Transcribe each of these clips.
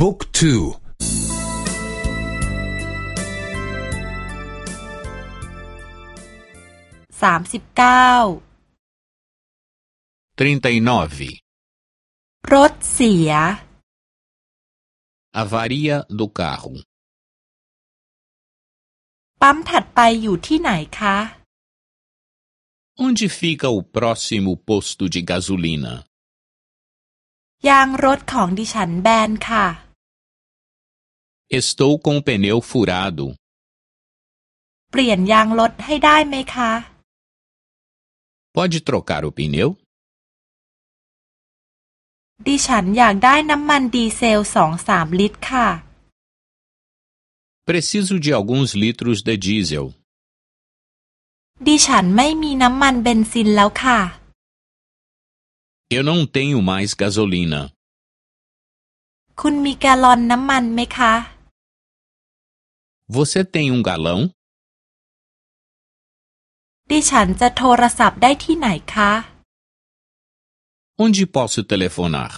บุ๊กทูสามสิบเก้า39. รถเสีย Avaria do carro. ปั๊มถัดไปอยู่ที่ไหนคะ Onde fica o próximo posto de gasolina? ยางรถของดิฉันแบนค่ะ Estou com o pneu furado. เปลี่ยนยางรถให้ได้ไหมคะ Pode trocar o pneu? ดิฉันอยากได้น้ำมันดีเซลสองสามลิตรค่ะ Preciso de alguns litros de diesel. ดิฉันไม่มีน้ำมันเบนซินแล้วค่ะ Eu não tenho mais gasolina. คุณมีแกลลอนน้ำมันไหมคะ Você tem um galão? ดิฉันจะโทรศัพท์ได้ที่ไหนคะ Onde posso telefonar?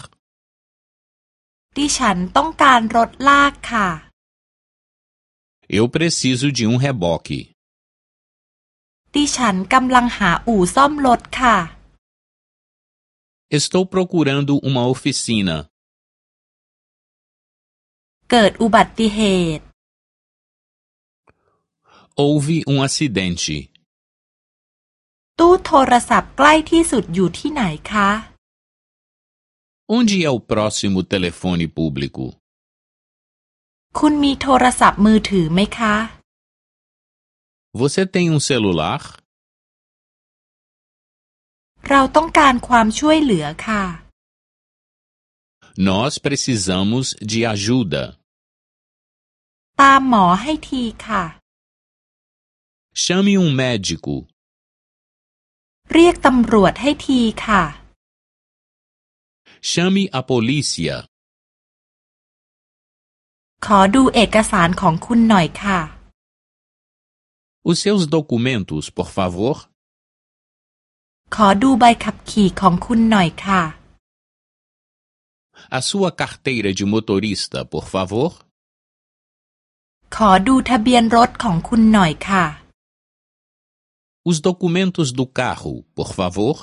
ดิฉันต้องการรถลากค่ะ Eu preciso de um reboque. ดิฉันกำลังหาอู่ซ่อมรถค่ะ Estou procurando uma oficina. เกิดอุบัติเหตุ Houve um acidente. ตู้โทรศัพท์ใกล้ที่สุดอยู่ที่ไหนคะ Onde é o próximo telefone público? คุณมีโทรศัพท์มือถือไหมคะ Você tem um celular? เราต้องการความช่วยเหลือค่ะ Nós precisamos de ajuda. ตามหมอให้ทีค่ะ Chame um médico. เรียกตำรวจให้ทีค่ะ Chame a polícia. ขอดูเอกสารของคุณหน่อยค่ะ Os seus documentos, por favor. ขอดูใบขับขี่ของคุณหน่อยค่ะ A sua carteira de motorista, por favor. ขอดูทะเบียนรถของคุณหน่อยค่ะ Os documentos do carro, por favor.